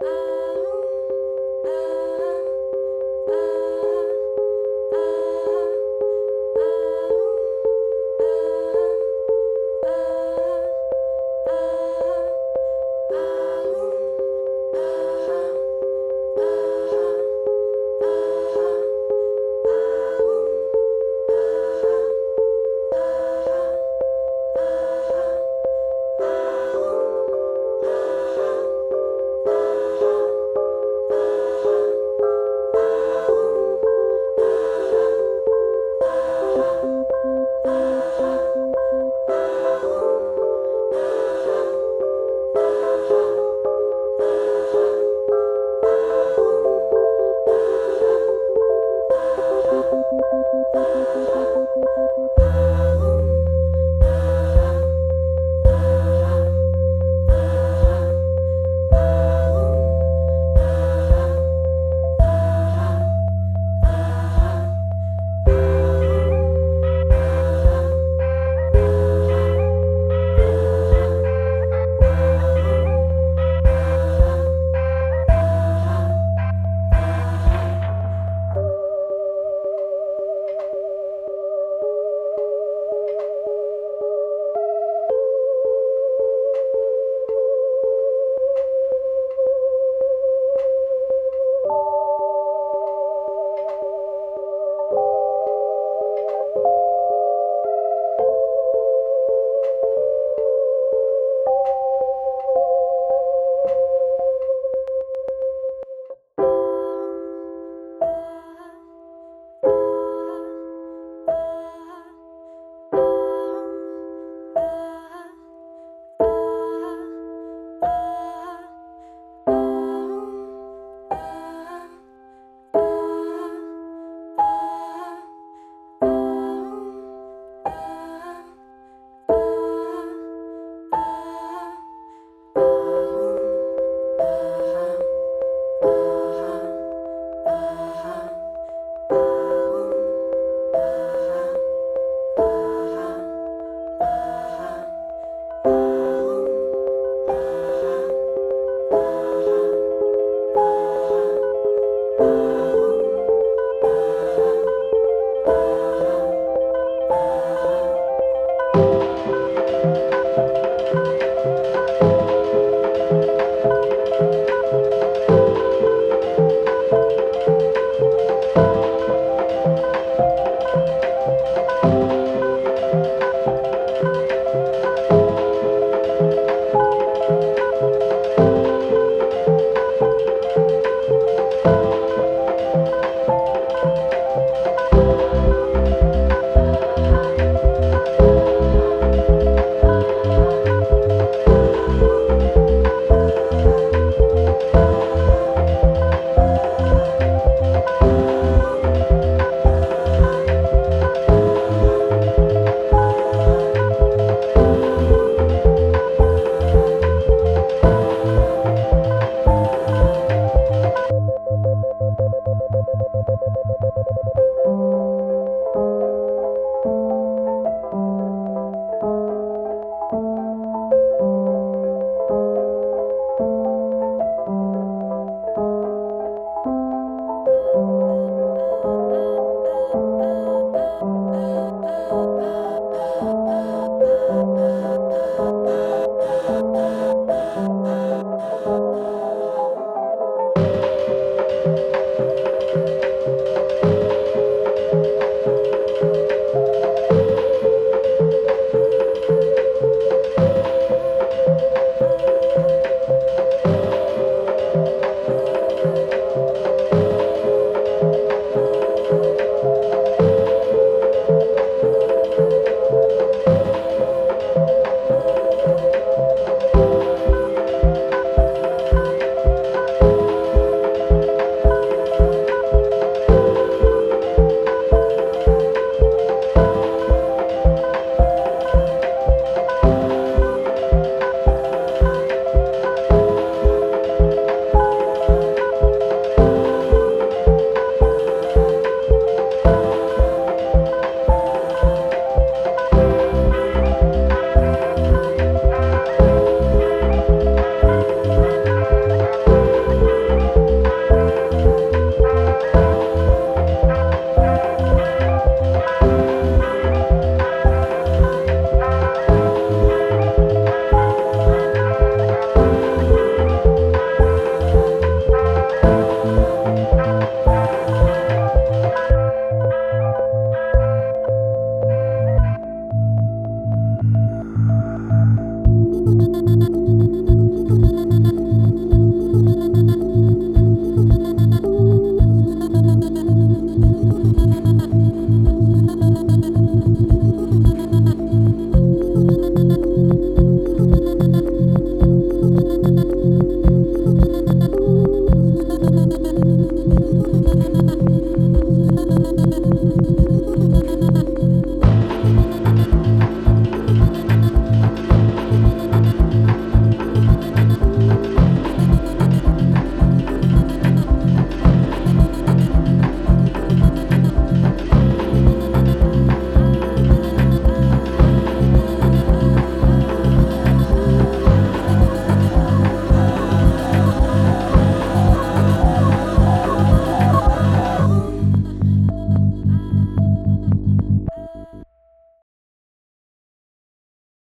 I